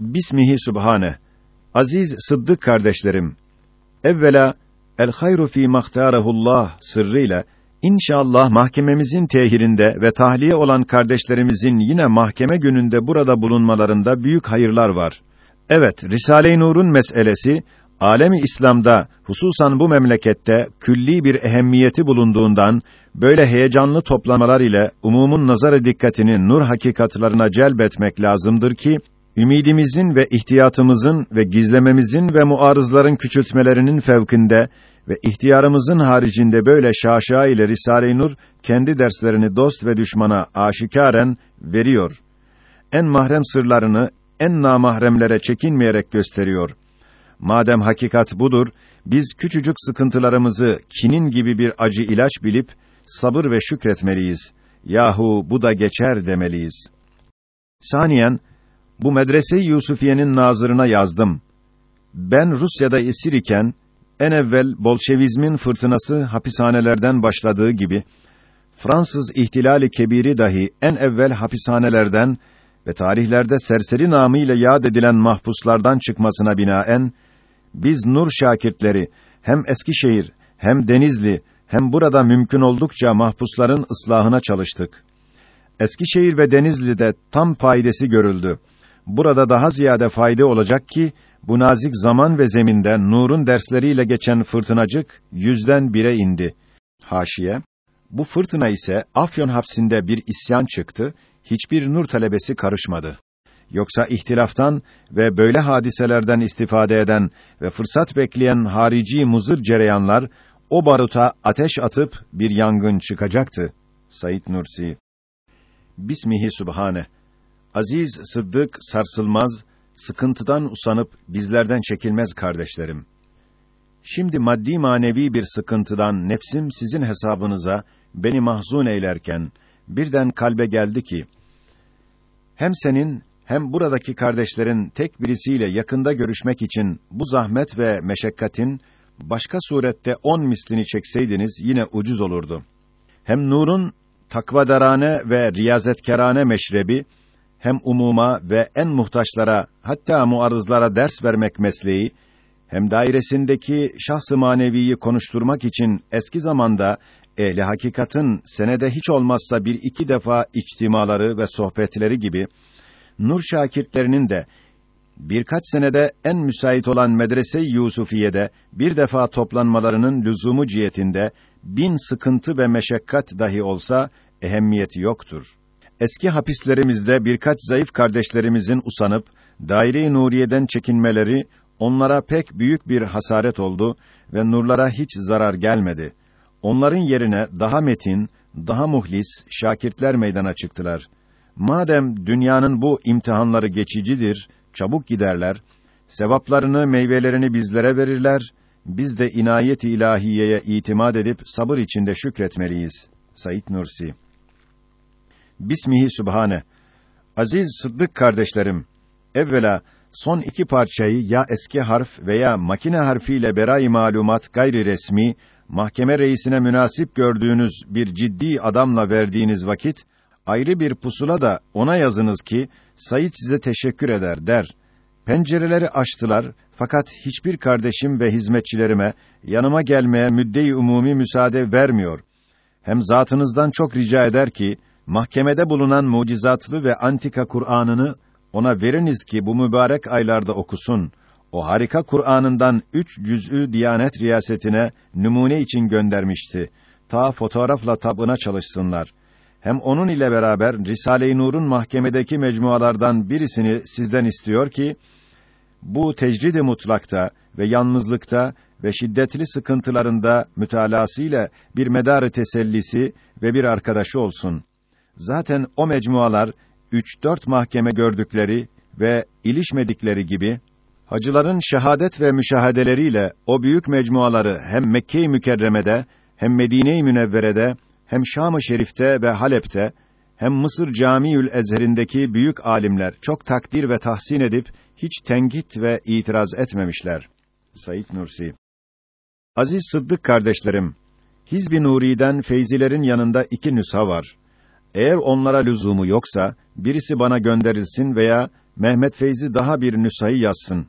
Bismihi Subhane. Aziz Sıddık kardeşlerim. Evvela el hayru fi mahtarehullah sırrıyla İnşallah mahkememizin tehirinde ve tahliye olan kardeşlerimizin yine mahkeme gününde burada bulunmalarında büyük hayırlar var. Evet, Risale-i Nur'un meselesi alemi İslam'da hususan bu memlekette külli bir ehemmiyeti bulunduğundan böyle heyecanlı toplamalar ile umumun nazarı dikkatini nur hakikatlarına celbetmek lazımdır ki ümidimizin ve ihtiyatımızın ve gizlememizin ve muarızların küçültmelerinin fevkinde ve ihtiyarımızın haricinde böyle şaşa ile Risale-i Nur kendi derslerini dost ve düşmana aşikaren veriyor. En mahrem sırlarını en namahremlere çekinmeyerek gösteriyor. Madem hakikat budur, biz küçücük sıkıntılarımızı kinin gibi bir acı ilaç bilip sabır ve şükretmeliyiz. Yahu bu da geçer demeliyiz. Saniyen bu medrese-i Yusufiye'nin nazırına yazdım. Ben Rusya'da esir iken en evvel Bolşevizmin fırtınası hapishanelerden başladığı gibi Fransız ihtilali kebiri dahi en evvel hapishanelerden ve tarihlerde serseri namıyla yad edilen mahpuslardan çıkmasına binaen biz Nur şakirtleri hem Eskişehir hem Denizli hem burada mümkün oldukça mahpusların ıslahına çalıştık. Eskişehir ve Denizli'de tam faydası görüldü. Burada daha ziyade fayda olacak ki bu nazik zaman ve zeminde nurun dersleriyle geçen fırtınacık yüzden bire indi. Haşiye bu fırtına ise Afyon hapsinde bir isyan çıktı. Hiçbir nur talebesi karışmadı. Yoksa ihtilaftan ve böyle hadiselerden istifade eden ve fırsat bekleyen harici muzır cereyanlar o baruta ateş atıp bir yangın çıkacaktı. Said Nursi Bismihi Subhane Aziz Sıddık sarsılmaz sıkıntıdan usanıp bizlerden çekilmez kardeşlerim. Şimdi maddi manevi bir sıkıntıdan nefsim sizin hesabınıza beni mahzun eylerken birden kalbe geldi ki hem senin hem buradaki kardeşlerin tek birisiyle yakında görüşmek için bu zahmet ve meşakkatin başka surette on mislini çekseydiniz yine ucuz olurdu. Hem nurun takvadarane ve riyazetkerane meşrebi hem umuma ve en muhtaçlara hatta muarızlara ders vermek mesleği hem dairesindeki şahs-ı maneviyi konuşturmak için eski zamanda ehli hakikatın senede hiç olmazsa bir iki defa içtimaları ve sohbetleri gibi nur şakirtlerinin de birkaç senede en müsait olan medrese-i Yusufiye'de bir defa toplanmalarının lüzumu cihetinde bin sıkıntı ve meşakkat dahi olsa ehemmiyeti yoktur eski hapislerimizde birkaç zayıf kardeşlerimizin usanıp daire-i nuriyeden çekinmeleri onlara pek büyük bir hasaret oldu ve nurlara hiç zarar gelmedi. Onların yerine daha metin, daha muhlis şakirtler meydana çıktılar. Madem dünyanın bu imtihanları geçicidir, çabuk giderler, sevaplarını, meyvelerini bizlere verirler, biz de inayet-i ilahiyeye itimat edip sabır içinde şükretmeliyiz. Said Nursi Bismihi Sübhane. Aziz Sıddık kardeşlerim, evvela son iki parçayı ya eski harf veya makine harfiyle berai malumat gayri resmi mahkeme reisine münasip gördüğünüz bir ciddi adamla verdiğiniz vakit ayrı bir pusula da ona yazınız ki Sayit size teşekkür eder der. Pencereleri açtılar fakat hiçbir kardeşim ve hizmetçilerime yanıma gelmeye müdde-i umumi müsaade vermiyor. Hem zatınızdan çok rica eder ki mahkemede bulunan mucizatlı ve antika Kur'an'ını ona veriniz ki bu mübarek aylarda okusun. O harika Kur'an'ından üç cüz'ü Diyanet riyasetine numune için göndermişti. Ta fotoğrafla tabına çalışsınlar. Hem onun ile beraber Risale-i Nur'un mahkemedeki mecmualardan birisini sizden istiyor ki bu tecrid-i mutlakta ve yalnızlıkta ve şiddetli sıkıntılarında mütalasıyla bir medar tesellisi ve bir arkadaşı olsun. Zaten o mecmualar üç dört mahkeme gördükleri ve ilişmedikleri gibi hacıların şehadet ve müşahedeleriyle o büyük mecmuaları hem Mekke-i Mükerreme'de hem Medine-i Münevvere'de hem Şam-ı Şerif'te ve Halep'te hem Mısır Camiül Ezher'indeki büyük alimler çok takdir ve tahsin edip hiç tenkit ve itiraz etmemişler. Said Nursi Aziz Sıddık kardeşlerim, Hizb-i Nuri'den feyzilerin yanında iki nüsha var. Eğer onlara lüzumu yoksa birisi bana gönderilsin veya Mehmet Feyzi daha bir nüshayı yazsın.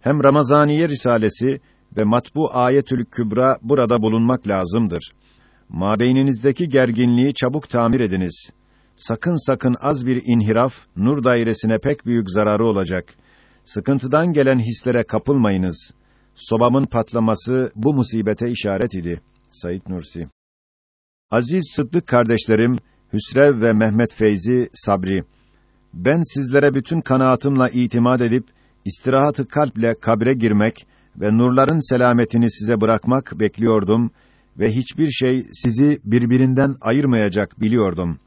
Hem Ramazaniye Risalesi ve Matbu Ayetül Kübra burada bulunmak lazımdır. Mabeyninizdeki gerginliği çabuk tamir ediniz. Sakın sakın az bir inhiraf, nur dairesine pek büyük zararı olacak. Sıkıntıdan gelen hislere kapılmayınız. Sobamın patlaması bu musibete işaret idi. Said Nursi Aziz Sıddık kardeşlerim, Hüsrev ve Mehmet Feyzi Sabri, ben sizlere bütün kanaatimle itimat edip, istirahatı kalple kabre girmek ve nurların selametini size bırakmak bekliyordum ve hiçbir şey sizi birbirinden ayırmayacak biliyordum.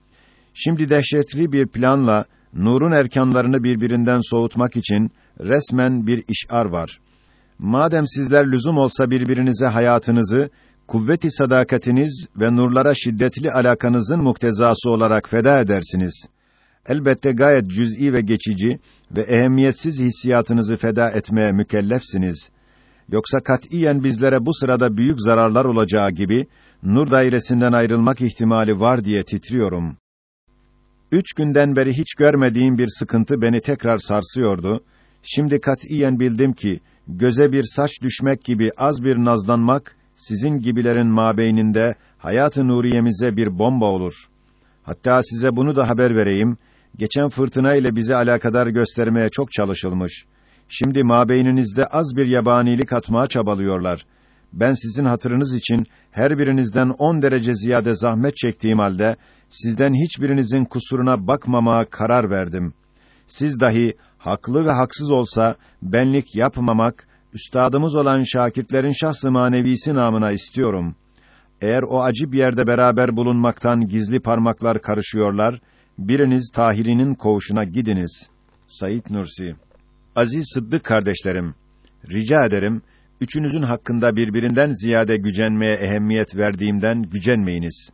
Şimdi dehşetli bir planla nurun erkanlarını birbirinden soğutmak için resmen bir işar var. Madem sizler lüzum olsa birbirinize hayatınızı, kuvveti sadakatiniz ve nurlara şiddetli alakanızın muktezası olarak feda edersiniz. Elbette gayet cüz'i ve geçici ve ehemmiyetsiz hissiyatınızı feda etmeye mükellefsiniz. Yoksa katiyen bizlere bu sırada büyük zararlar olacağı gibi nur dairesinden ayrılmak ihtimali var diye titriyorum. Üç günden beri hiç görmediğim bir sıkıntı beni tekrar sarsıyordu. Şimdi katiyen bildim ki göze bir saç düşmek gibi az bir nazlanmak sizin gibilerin mabeyninde hayat-ı nuriyemize bir bomba olur. Hatta size bunu da haber vereyim. Geçen fırtına ile bizi alakadar göstermeye çok çalışılmış. Şimdi mabeyninizde az bir yabanilik atmaya çabalıyorlar. Ben sizin hatırınız için her birinizden on derece ziyade zahmet çektiğim halde sizden hiçbirinizin kusuruna bakmamaya karar verdim. Siz dahi haklı ve haksız olsa benlik yapmamak, üstadımız olan şakirtlerin şahs-ı manevisi namına istiyorum. Eğer o acip yerde beraber bulunmaktan gizli parmaklar karışıyorlar, biriniz Tahiri'nin koğuşuna gidiniz. Sayit Nursi Aziz Sıddık kardeşlerim, rica ederim, üçünüzün hakkında birbirinden ziyade gücenmeye ehemmiyet verdiğimden gücenmeyiniz.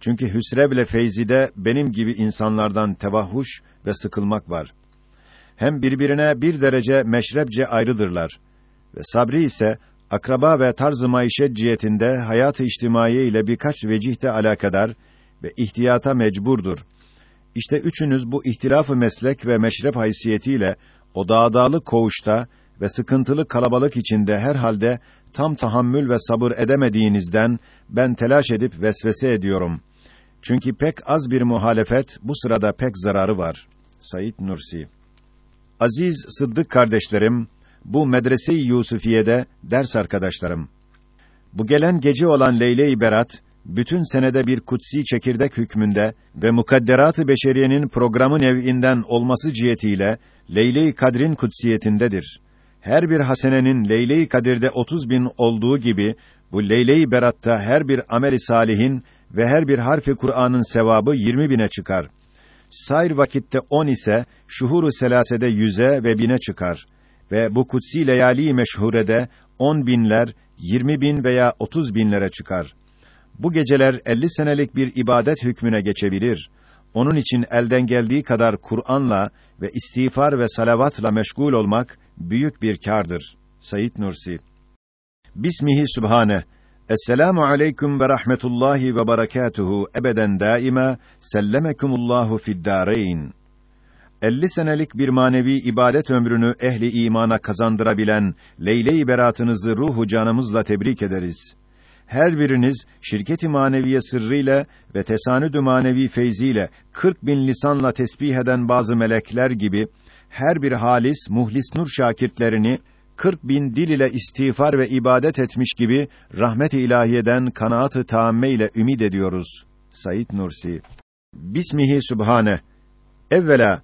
Çünkü Hüsrev ile Feyzi'de benim gibi insanlardan tevahhuş ve sıkılmak var. Hem birbirine bir derece meşrebce ayrıdırlar. Ve Sabri ise akraba ve tarz-ı maişet cihetinde hayat-ı içtimai ile birkaç vecihte alakadar ve ihtiyata mecburdur. İşte üçünüz bu ihtilafı meslek ve meşrep haysiyetiyle o dağdağlı koğuşta ve sıkıntılı kalabalık içinde herhalde tam tahammül ve sabır edemediğinizden ben telaş edip vesvese ediyorum. Çünkü pek az bir muhalefet bu sırada pek zararı var. Said Nursi Aziz Sıddık kardeşlerim, bu medrese-i Yusufiye'de ders arkadaşlarım. Bu gelen gece olan Leyle-i Berat, bütün senede bir kutsi çekirdek hükmünde ve mukadderat-ı beşeriyenin programı nev'inden olması cihetiyle Leyle-i Kadr'in kutsiyetindedir. Her bir hasenenin Leyle-i Kadir'de 30 bin olduğu gibi, bu Leyle-i Berat'ta her bir amel-i salihin ve her bir harfi Kur'an'ın sevabı 20 bine çıkar. Sair vakitte 10 ise, şuhuru selasede yüze ve bine çıkar. Ve bu kutsi leyali meşhurede 10 binler, 20 bin veya 30 binlere çıkar. Bu geceler 50 senelik bir ibadet hükmüne geçebilir. Onun için elden geldiği kadar Kur'an'la ve istiğfar ve salavatla meşgul olmak büyük bir kârdır. Sayit Nursi Bismihi Sübhane Esselamu aleyküm ve rahmetullahi ve berekatuhu ebeden daima sellemekumullahu fid dâreyn. 50 senelik bir manevi ibadet ömrünü ehli imana kazandırabilen leyle-i beratınızı ruhu canımızla tebrik ederiz. Her biriniz şirketi maneviye sırrıyla ve tesanüdü manevi feyziyle 40 bin lisanla tesbih eden bazı melekler gibi her bir halis, muhlis nur şakirtlerini 40 bin dil ile istiğfar ve ibadet etmiş gibi rahmet-i ilahiyeden kanaat-ı taamme ile ümid ediyoruz. Said Nursi Bismihi Sübhane Evvela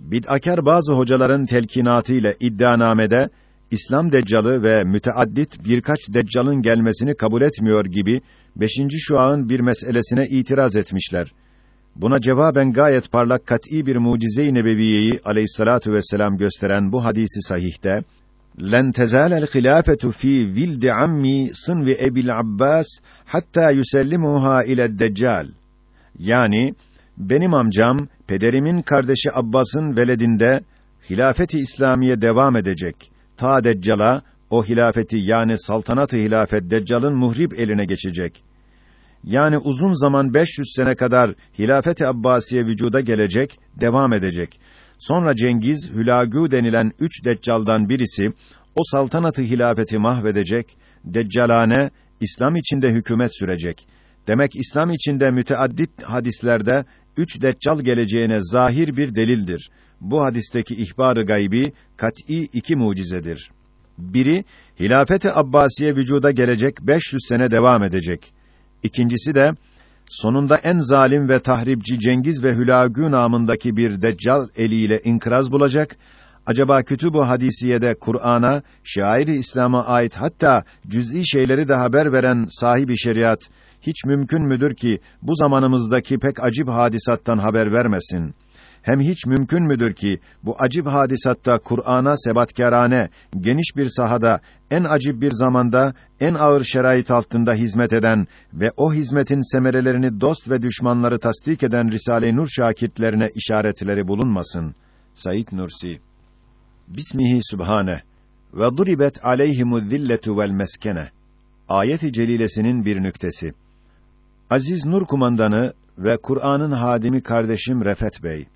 bid'akar bazı hocaların telkinatı ile iddianamede İslam deccalı ve müteaddit birkaç deccalın gelmesini kabul etmiyor gibi beşinci şuağın bir meselesine itiraz etmişler. Buna cevaben gayet parlak kat'î bir mucize-i nebeviyeyi aleyhissalatu vesselam gösteren bu hadisi sahihte len tezalel hilafetu fi vildi ammi sınvi ebil abbas hatta yusellimuha ile deccal yani benim amcam pederimin kardeşi Abbas'ın veledinde hilafeti İslamiye devam edecek ta Deccal'a o hilafeti yani saltanat-ı hilafet Deccal'ın muhrib eline geçecek. Yani uzun zaman 500 sene kadar hilafet-i Abbasiye vücuda gelecek, devam edecek. Sonra Cengiz, Hülagü denilen üç deccaldan birisi, o saltanatı hilafeti mahvedecek, deccalane, İslam içinde hükümet sürecek. Demek İslam içinde müteaddit hadislerde üç deccal geleceğine zahir bir delildir. Bu hadisteki ihbar-ı gaybi kat'î iki mucizedir. Biri hilafeti Abbasiye vücuda gelecek 500 sene devam edecek. İkincisi de sonunda en zalim ve tahripçi Cengiz ve Hülagü namındaki bir deccal eliyle inkıraz bulacak. Acaba kütüb-ü hadisiyede Kur'an'a, şairi İslam'a ait hatta cüz'i şeyleri de haber veren sahibi şeriat hiç mümkün müdür ki bu zamanımızdaki pek acip hadisattan haber vermesin? Hem hiç mümkün müdür ki bu acip hadisatta Kur'an'a sebatkârane, geniş bir sahada, en acip bir zamanda, en ağır şerait altında hizmet eden ve o hizmetin semerelerini dost ve düşmanları tasdik eden Risale-i Nur şakirtlerine işaretleri bulunmasın. Said Nursi Bismihi Sübhane ve duribet aleyhimu zilletu vel meskene. Ayet-i celilesinin bir nüktesi. Aziz Nur kumandanı ve Kur'an'ın hadimi kardeşim Refet Bey.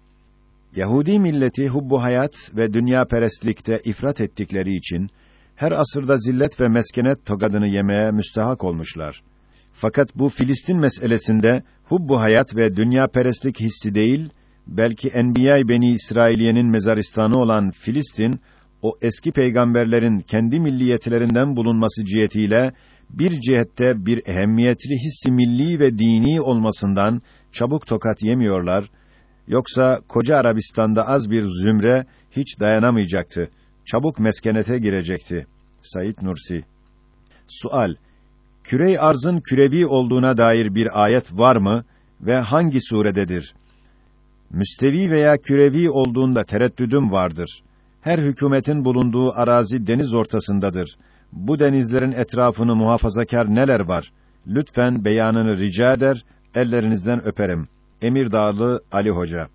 Yahudi milleti hubbu hayat ve dünya perestlikte ifrat ettikleri için her asırda zillet ve meskenet togadını yemeye müstahak olmuşlar. Fakat bu Filistin meselesinde hubbu hayat ve dünya perestlik hissi değil, belki Enbiya-i Beni İsrailiye'nin mezaristanı olan Filistin, o eski peygamberlerin kendi milliyetlerinden bulunması cihetiyle bir cihette bir ehemmiyetli hissi milli ve dini olmasından çabuk tokat yemiyorlar. Yoksa koca Arabistan'da az bir zümre hiç dayanamayacaktı. Çabuk meskenete girecekti. Said Nursi Sual Kürey arzın kürevi olduğuna dair bir ayet var mı ve hangi surededir? Müstevi veya kürevi olduğunda tereddüdüm vardır. Her hükümetin bulunduğu arazi deniz ortasındadır. Bu denizlerin etrafını muhafazakar neler var? Lütfen beyanını rica eder, ellerinizden öperim. Emir Dağlı Ali Hoca.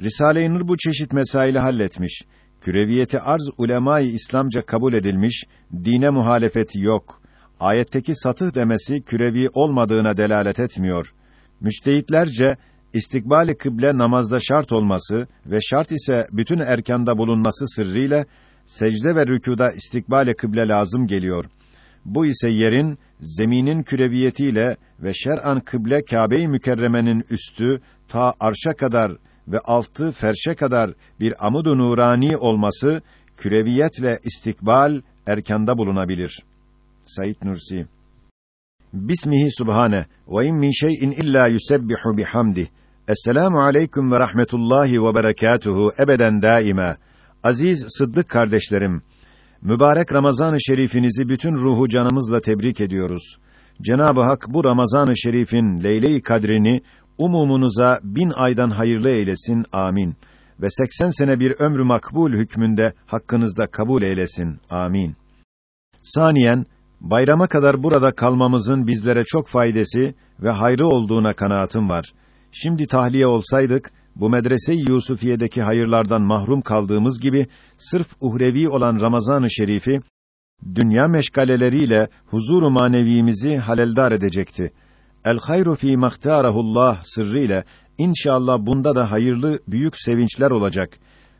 Risale-i Nur bu çeşit mesaili halletmiş. Küreviyeti arz ulemayı İslamca kabul edilmiş, dine muhalefeti yok. Ayetteki satıh demesi kürevi olmadığına delalet etmiyor. Müştehitlerce istikbali kıble namazda şart olması ve şart ise bütün erkanda bulunması sırrıyla secde ve rükûda istikbale kıble lazım geliyor. Bu ise yerin, zeminin küreviyetiyle ve şer'an kıble Kâbe-i Mükerreme'nin üstü ta arşa kadar ve altı ferşe kadar bir amud-u nurani olması küreviyetle istikbal erkanda bulunabilir. Said Nursi Bismihi subhane ve in min şey'in illa yusebbihu bihamdi. Esselamu aleyküm ve rahmetullahi ve berekatuhu ebeden daima. Aziz Sıddık kardeşlerim, mübarek Ramazan-ı Şerifinizi bütün ruhu canımızla tebrik ediyoruz. Cenab-ı Hak bu Ramazan-ı Şerif'in leyle-i kadrini umumunuza bin aydan hayırlı eylesin. Amin. Ve 80 sene bir ömrü makbul hükmünde hakkınızda kabul eylesin. Amin. Saniyen bayrama kadar burada kalmamızın bizlere çok faydası ve hayrı olduğuna kanaatim var. Şimdi tahliye olsaydık bu medrese-i Yusufiye'deki hayırlardan mahrum kaldığımız gibi sırf uhrevi olan Ramazan-ı Şerifi dünya meşgaleleriyle huzuru manevimizi haleldar edecekti. El hayru fî mahtarahullah sırrı ile inşallah bunda da hayırlı büyük sevinçler olacak.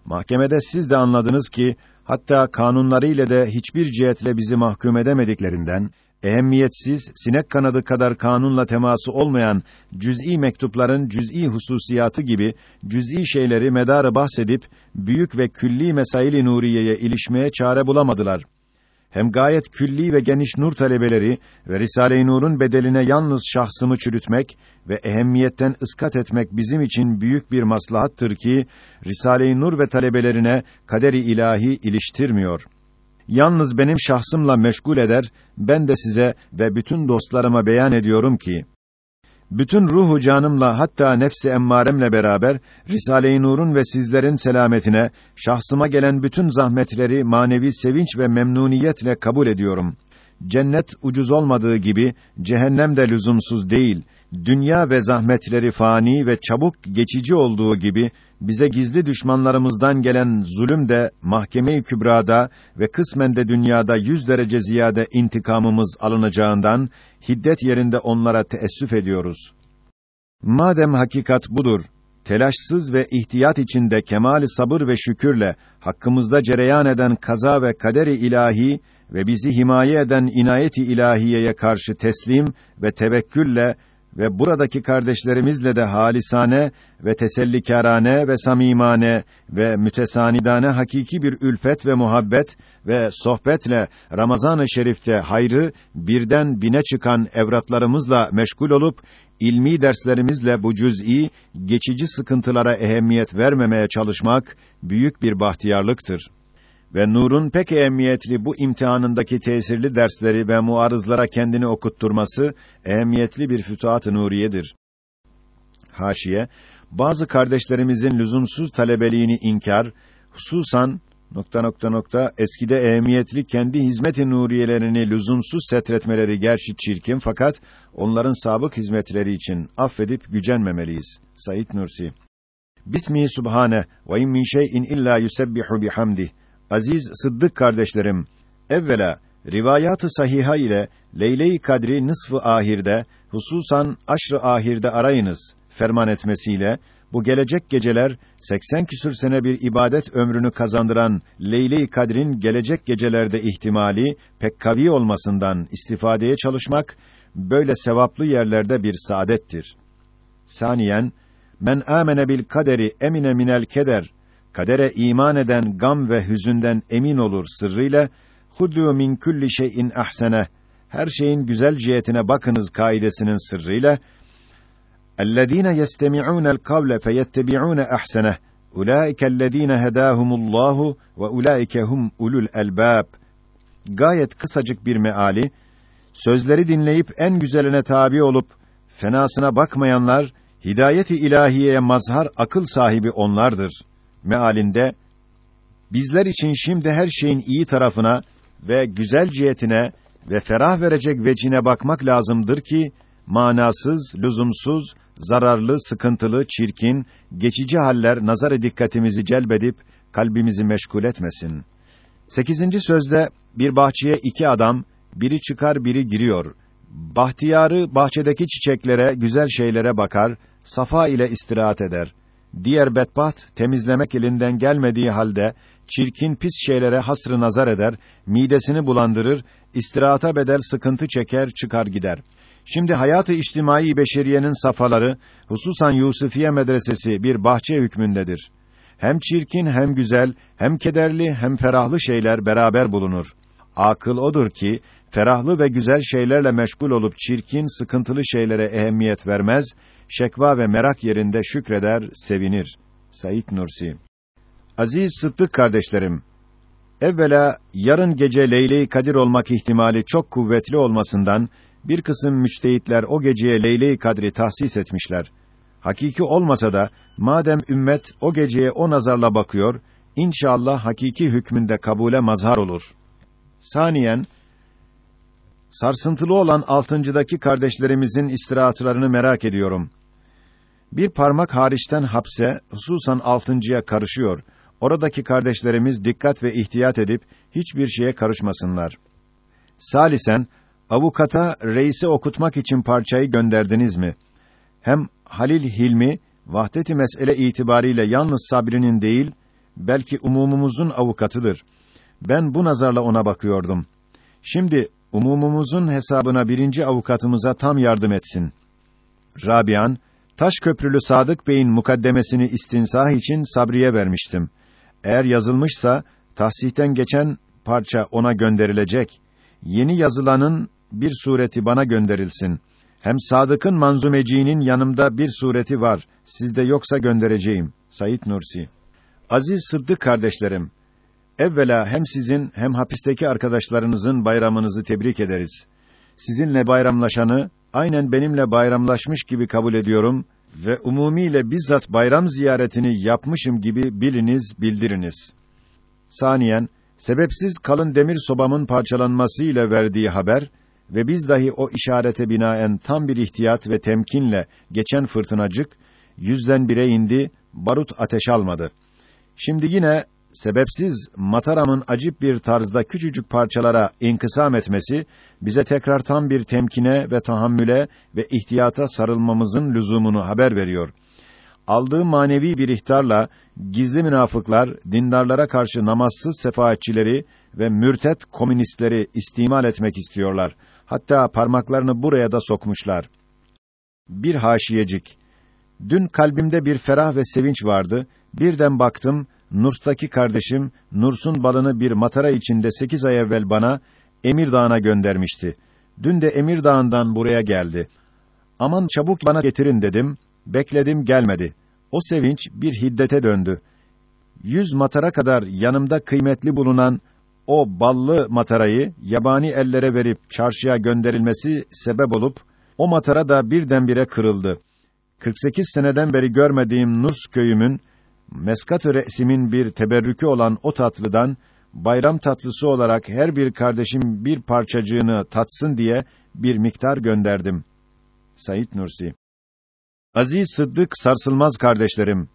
Mahkemede siz de anladınız ki hatta kanunları ile de hiçbir cihetle bizi mahkum edemediklerinden ehemmiyetsiz, sinek kanadı kadar kanunla teması olmayan cüz'i mektupların cüz'i hususiyatı gibi cüz'i şeyleri medarı bahsedip büyük ve külli mesail-i nuriyeye ilişmeye çare bulamadılar. Hem gayet külli ve geniş nur talebeleri ve Risale-i Nur'un bedeline yalnız şahsımı çürütmek ve ehemmiyetten ıskat etmek bizim için büyük bir maslahattır ki Risale-i Nur ve talebelerine kaderi ilahi iliştirmiyor yalnız benim şahsımla meşgul eder, ben de size ve bütün dostlarıma beyan ediyorum ki, bütün ruhu canımla hatta nefsi emmaremle beraber Risale-i Nur'un ve sizlerin selametine şahsıma gelen bütün zahmetleri manevi sevinç ve memnuniyetle kabul ediyorum. Cennet ucuz olmadığı gibi cehennem de lüzumsuz değil. Dünya ve zahmetleri fani ve çabuk geçici olduğu gibi bize gizli düşmanlarımızdan gelen zulüm de mahkeme-i kübrada ve kısmen de dünyada yüz derece ziyade intikamımız alınacağından hiddet yerinde onlara teessüf ediyoruz. Madem hakikat budur, telaşsız ve ihtiyat içinde kemali sabır ve şükürle hakkımızda cereyan eden kaza ve kaderi ilahi ve bizi himaye eden inayeti ilahiyeye karşı teslim ve tevekkülle ve buradaki kardeşlerimizle de halisane ve tesellikârane ve samimane ve mütesanidane hakiki bir ülfet ve muhabbet ve sohbetle Ramazan-ı Şerif'te hayrı birden bine çıkan evratlarımızla meşgul olup ilmi derslerimizle bu cüz'i geçici sıkıntılara ehemmiyet vermemeye çalışmak büyük bir bahtiyarlıktır ve Nur'un pek ehemmiyetli bu imtihanındaki tesirli dersleri ve muarızlara kendini okutturması ehemmiyetli bir fütuhat-ı nuriyedir. Haşiye bazı kardeşlerimizin lüzumsuz talebeliğini inkar, hususan nokta nokta nokta eskide ehemmiyetli kendi hizmet-i nuriyelerini lüzumsuz setretmeleri gerçi çirkin fakat onların sabık hizmetleri için affedip gücenmemeliyiz. Said Nursi Bismihi subhane ve in min şey'in illa yusebbihu bihamdih Aziz Sıddık kardeşlerim, evvela rivayat-ı sahiha ile Leyle-i Kadri nısfı ahirde, hususan aşrı ahirde arayınız ferman etmesiyle bu gelecek geceler 80 küsür sene bir ibadet ömrünü kazandıran Leyle-i Kadr'in gelecek gecelerde ihtimali pek kavi olmasından istifadeye çalışmak böyle sevaplı yerlerde bir saadettir. Saniyen men amene bil kaderi emine minel keder kadere iman eden gam ve hüzünden emin olur sırrıyla hudu min kulli şeyin ahsene her şeyin güzel cihetine bakınız kaidesinin sırrıyla اَلَّذ۪ينَ يَسْتَمِعُونَ الْقَوْلَ فَيَتَّبِعُونَ اَحْسَنَهُ اُولَٰئِكَ الَّذ۪ينَ هَدَاهُمُ اللّٰهُ وَاُولَٰئِكَ هُمْ ulul elbâb. Gayet kısacık bir meali, sözleri dinleyip en güzeline tabi olup, fenasına bakmayanlar, hidayet-i ilahiyeye mazhar akıl sahibi onlardır Mealinde bizler için şimdi her şeyin iyi tarafına ve güzel cihetine ve ferah verecek vecine bakmak lazımdır ki manasız, lüzumsuz, zararlı, sıkıntılı, çirkin, geçici haller nazar dikkatimizi celbedip kalbimizi meşgul etmesin. Sekizinci sözde bir bahçeye iki adam, biri çıkar biri giriyor. Bahtiyarı bahçedeki çiçeklere, güzel şeylere bakar, safa ile istirahat eder diğer bedbaht temizlemek elinden gelmediği halde çirkin pis şeylere hasrı nazar eder, midesini bulandırır, istirahata bedel sıkıntı çeker, çıkar gider. Şimdi hayatı içtimai beşeriyenin safaları, hususan Yusufiye medresesi bir bahçe hükmündedir. Hem çirkin hem güzel, hem kederli hem ferahlı şeyler beraber bulunur. Akıl odur ki ferahlı ve güzel şeylerle meşgul olup çirkin, sıkıntılı şeylere ehemmiyet vermez, şekva ve merak yerinde şükreder, sevinir. Said Nursi Aziz Sıddık kardeşlerim, evvela yarın gece Leyle-i Kadir olmak ihtimali çok kuvvetli olmasından bir kısım müçtehitler o geceye Leyle-i Kadri tahsis etmişler. Hakiki olmasa da madem ümmet o geceye o nazarla bakıyor, inşallah hakiki hükmünde kabule mazhar olur. Saniyen sarsıntılı olan altıncıdaki kardeşlerimizin istirahatlarını merak ediyorum. Bir parmak hariçten hapse, hususan altıncıya karışıyor. Oradaki kardeşlerimiz dikkat ve ihtiyat edip hiçbir şeye karışmasınlar. Salisen, avukata reisi okutmak için parçayı gönderdiniz mi? Hem Halil Hilmi, vahdeti mesele itibariyle yalnız Sabri'nin değil, belki umumumuzun avukatıdır. Ben bu nazarla ona bakıyordum. Şimdi umumumuzun hesabına birinci avukatımıza tam yardım etsin. Rabian, Taş Köprülü Sadık Bey'in mukaddemesini istinsah için Sabriye vermiştim. Eğer yazılmışsa, tahsihten geçen parça ona gönderilecek. Yeni yazılanın bir sureti bana gönderilsin. Hem Sadık'ın manzumeciğinin yanımda bir sureti var. Sizde yoksa göndereceğim. Said Nursi Aziz Sıddık kardeşlerim, Evvela hem sizin hem hapisteki arkadaşlarınızın bayramınızı tebrik ederiz. Sizinle bayramlaşanı aynen benimle bayramlaşmış gibi kabul ediyorum ve umumiyle bizzat bayram ziyaretini yapmışım gibi biliniz, bildiriniz. Saniyen, sebepsiz kalın demir sobamın parçalanması ile verdiği haber ve biz dahi o işarete binaen tam bir ihtiyat ve temkinle geçen fırtınacık yüzden bire indi, barut ateş almadı. Şimdi yine sebepsiz Mataram'ın acip bir tarzda küçücük parçalara inkısam etmesi bize tekrar tam bir temkine ve tahammüle ve ihtiyata sarılmamızın lüzumunu haber veriyor. aldığı manevi bir ihtarla gizli münafıklar dindarlara karşı namazsız sefaatçileri ve mürtet komünistleri istimal etmek istiyorlar. Hatta parmaklarını buraya da sokmuşlar. Bir haşiyecik. Dün kalbimde bir ferah ve sevinç vardı. Birden baktım, Nurs'taki kardeşim, Nurs'un balını bir matara içinde sekiz ay evvel bana, Emir Dağı'na göndermişti. Dün de Emir Dağı'ndan buraya geldi. Aman çabuk bana getirin dedim. Bekledim gelmedi. O sevinç bir hiddete döndü. Yüz matara kadar yanımda kıymetli bulunan o ballı matarayı yabani ellere verip çarşıya gönderilmesi sebep olup o matara da birdenbire kırıldı. 48 seneden beri görmediğim Nurs köyümün meskat-ı re'simin bir teberrükü olan o tatlıdan bayram tatlısı olarak her bir kardeşim bir parçacığını tatsın diye bir miktar gönderdim. Sayit Nursi Aziz Sıddık sarsılmaz kardeşlerim,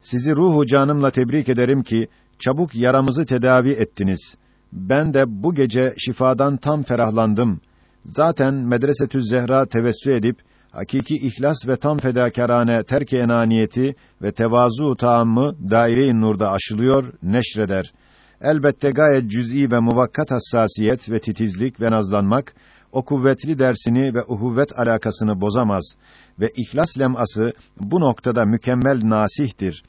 sizi ruhu canımla tebrik ederim ki çabuk yaramızı tedavi ettiniz. Ben de bu gece şifadan tam ferahlandım. Zaten Medresetü Zehra tevessü edip hakiki ihlas ve tam fedakarane terk-i enaniyeti ve tevazu taammı daire-i nurda aşılıyor, neşreder. Elbette gayet cüz'i ve muvakkat hassasiyet ve titizlik ve nazlanmak o kuvvetli dersini ve uhuvvet alakasını bozamaz ve ihlas leması bu noktada mükemmel nasihtir.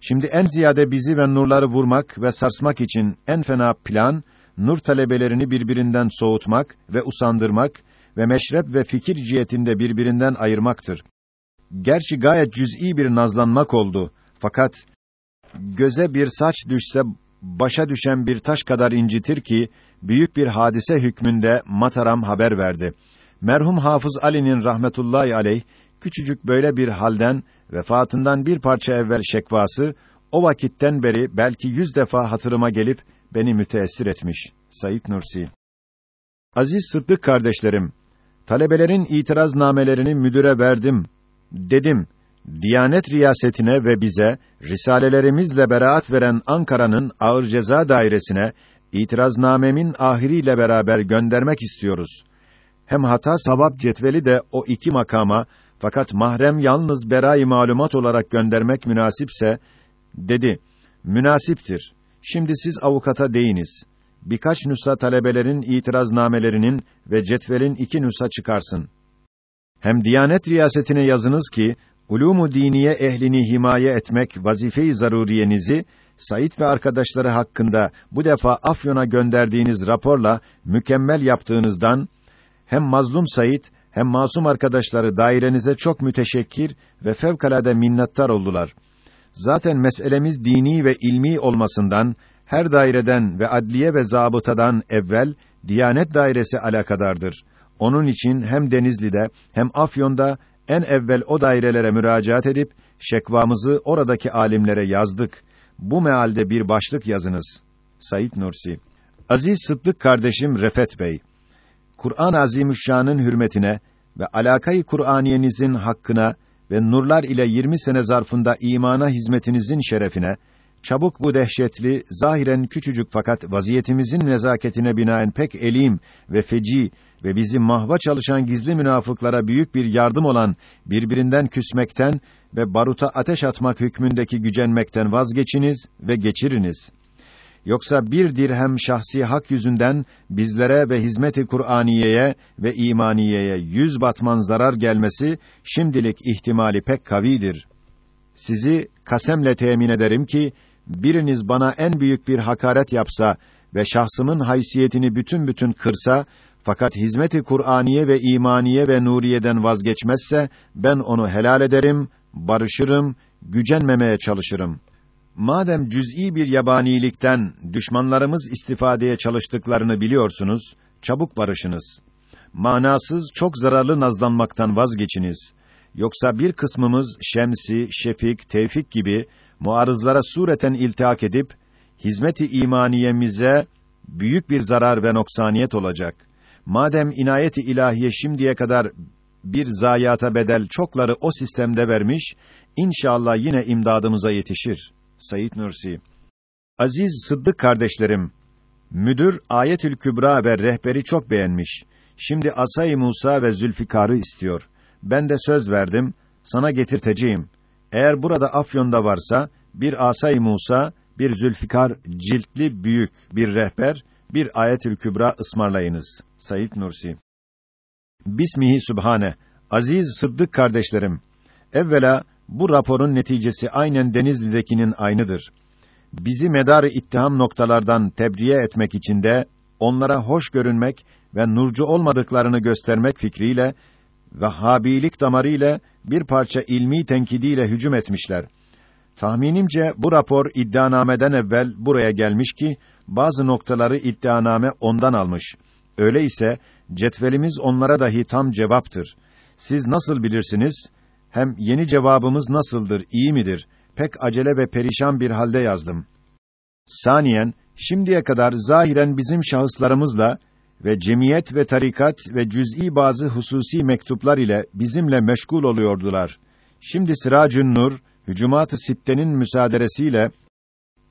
Şimdi en ziyade bizi ve nurları vurmak ve sarsmak için en fena plan nur talebelerini birbirinden soğutmak ve usandırmak ve meşrep ve fikir cihetinde birbirinden ayırmaktır. Gerçi gayet cüz'i bir nazlanmak oldu. Fakat göze bir saç düşse başa düşen bir taş kadar incitir ki büyük bir hadise hükmünde Mataram haber verdi. Merhum Hafız Ali'nin rahmetullahi aleyh küçücük böyle bir halden vefatından bir parça evvel şekvası o vakitten beri belki yüz defa hatırıma gelip beni müteessir etmiş. Sayit Nursi Aziz Sıddık kardeşlerim, talebelerin itiraz namelerini müdüre verdim. Dedim, Diyanet riyasetine ve bize risalelerimizle beraat veren Ankara'nın Ağır Ceza Dairesi'ne itiraznamemin ahiriyle beraber göndermek istiyoruz. Hem hata savap cetveli de o iki makama fakat mahrem yalnız berayı malumat olarak göndermek münasipse dedi. Münasiptir. Şimdi siz avukata deyiniz. Birkaç nüsha talebelerin itiraznamelerinin ve cetvelin iki nüsha çıkarsın. Hem Diyanet riyasetine yazınız ki ulûmu diniye ehlini himaye etmek vazife-i zaruriyenizi Said ve arkadaşları hakkında bu defa Afyon'a gönderdiğiniz raporla mükemmel yaptığınızdan hem mazlum Said hem masum arkadaşları dairenize çok müteşekkir ve fevkalade minnettar oldular. Zaten meselemiz dini ve ilmi olmasından her daireden ve adliye ve zabıtadan evvel Diyanet dairesi alakadardır. Onun için hem Denizli'de hem Afyon'da en evvel o dairelere müracaat edip şekvamızı oradaki alimlere yazdık. Bu mealde bir başlık yazınız. Sayit Nursi. Aziz Sıddık kardeşim Refet Bey. Kur'an-ı Azimüşşan'ın hürmetine ve alakayı Kur'aniyenizin hakkına ve nurlar ile 20 sene zarfında imana hizmetinizin şerefine çabuk bu dehşetli, zahiren küçücük fakat vaziyetimizin nezaketine binaen pek elim ve feci ve bizi mahva çalışan gizli münafıklara büyük bir yardım olan birbirinden küsmekten ve baruta ateş atmak hükmündeki gücenmekten vazgeçiniz ve geçiriniz. Yoksa bir dirhem şahsi hak yüzünden bizlere ve hizmeti Kur'aniyeye ve imaniyeye yüz batman zarar gelmesi şimdilik ihtimali pek kavidir. Sizi kasemle temin ederim ki biriniz bana en büyük bir hakaret yapsa ve şahsımın haysiyetini bütün bütün kırsa fakat hizmeti Kur'aniye ve imaniye ve nuriyeden vazgeçmezse ben onu helal ederim, barışırım, gücenmemeye çalışırım. Madem cüz'i bir yabanilikten düşmanlarımız istifadeye çalıştıklarını biliyorsunuz, çabuk barışınız. Manasız, çok zararlı nazlanmaktan vazgeçiniz. Yoksa bir kısmımız Şemsi, Şefik, Tevfik gibi muarızlara sureten iltihak edip hizmeti imaniyemize büyük bir zarar ve noksaniyet olacak. Madem inayeti ilahiye şimdiye kadar bir zayiata bedel çokları o sistemde vermiş, inşallah yine imdadımıza yetişir. Sayit Nursi Aziz Sıddık kardeşlerim, müdür Ayetül Kübra ve rehberi çok beğenmiş. Şimdi Asay Musa ve Zülfikar'ı istiyor. Ben de söz verdim, sana getirteceğim. Eğer burada Afyon'da varsa bir Asay Musa, bir Zülfikar ciltli büyük bir rehber, bir Ayetül Kübra ısmarlayınız. Sayit Nursi. Bismihi Sübhane. Aziz Sıddık kardeşlerim. Evvela bu raporun neticesi aynen Denizli'dekinin aynıdır. Bizi medarı ittiham noktalardan tebriye etmek için de onlara hoş görünmek ve nurcu olmadıklarını göstermek fikriyle ve habilik damarıyla bir parça ilmi tenkidiyle hücum etmişler. Tahminimce bu rapor iddianameden evvel buraya gelmiş ki bazı noktaları iddianame ondan almış. Öyle ise cetvelimiz onlara dahi tam cevaptır. Siz nasıl bilirsiniz? Hem yeni cevabımız nasıldır, iyi midir? Pek acele ve perişan bir halde yazdım. Saniyen, şimdiye kadar zahiren bizim şahıslarımızla ve cemiyet ve tarikat ve cüz'i bazı hususi mektuplar ile bizimle meşgul oluyordular. Şimdi Sıracın Nur, Hücumat-ı Sitte'nin müsaaderesiyle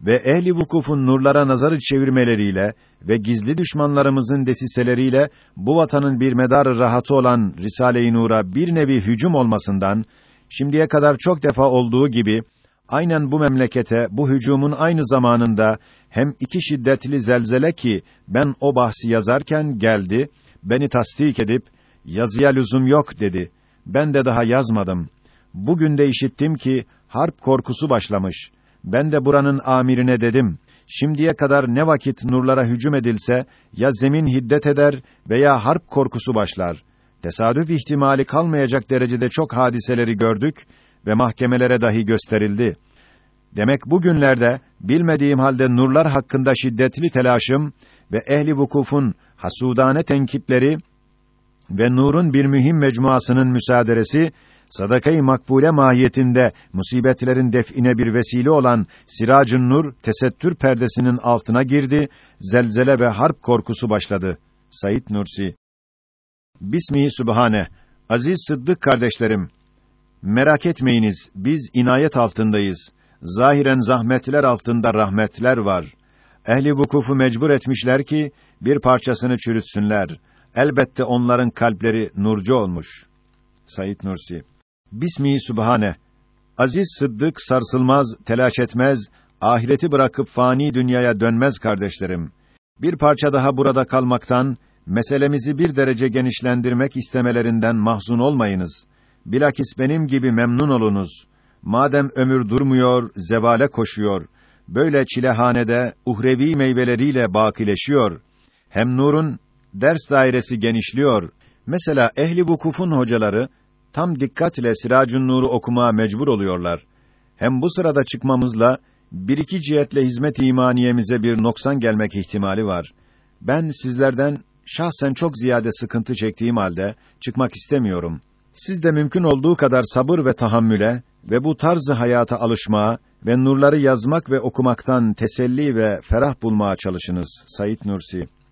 ve ehli vukufun nurlara nazarı çevirmeleriyle ve gizli düşmanlarımızın desiseleriyle bu vatanın bir medarı rahatı olan Risale-i Nur'a bir nevi hücum olmasından şimdiye kadar çok defa olduğu gibi aynen bu memlekete bu hücumun aynı zamanında hem iki şiddetli zelzele ki ben o bahsi yazarken geldi, beni tasdik edip yazıya lüzum yok dedi. Ben de daha yazmadım. Bugün de işittim ki harp korkusu başlamış. Ben de buranın amirine dedim. Şimdiye kadar ne vakit nurlara hücum edilse ya zemin hiddet eder veya harp korkusu başlar. Tesadüf ihtimali kalmayacak derecede çok hadiseleri gördük ve mahkemelere dahi gösterildi. Demek bugünlerde bilmediğim halde nurlar hakkında şiddetli telaşım ve ehli vukufun hasudane tenkitleri ve nurun bir mühim mecmuasının müsaaderesi sadakayı makbule mahiyetinde musibetlerin define bir vesile olan Siracın Nur tesettür perdesinin altına girdi, zelzele ve harp korkusu başladı. Said Nursi Bismihi Sübhane Aziz Sıddık kardeşlerim merak etmeyiniz biz inayet altındayız. Zahiren zahmetler altında rahmetler var. Ehli vukufu mecbur etmişler ki bir parçasını çürütsünler. Elbette onların kalpleri nurcu olmuş. Sayit Nursi Bismi Sübhane. Aziz Sıddık sarsılmaz, telaş etmez, ahireti bırakıp fani dünyaya dönmez kardeşlerim. Bir parça daha burada kalmaktan, meselemizi bir derece genişlendirmek istemelerinden mahzun olmayınız. Bilakis benim gibi memnun olunuz. Madem ömür durmuyor, zevale koşuyor, böyle çilehanede uhrevi meyveleriyle bakileşiyor, hem nurun ders dairesi genişliyor. Mesela ehli vukufun hocaları, tam dikkat ile Siracun Nur'u okumaya mecbur oluyorlar. Hem bu sırada çıkmamızla bir iki cihetle hizmet imaniyemize bir noksan gelmek ihtimali var. Ben sizlerden şahsen çok ziyade sıkıntı çektiğim halde çıkmak istemiyorum. Siz de mümkün olduğu kadar sabır ve tahammüle ve bu tarzı hayata alışmaya ve nurları yazmak ve okumaktan teselli ve ferah bulmaya çalışınız. Sayit Nursi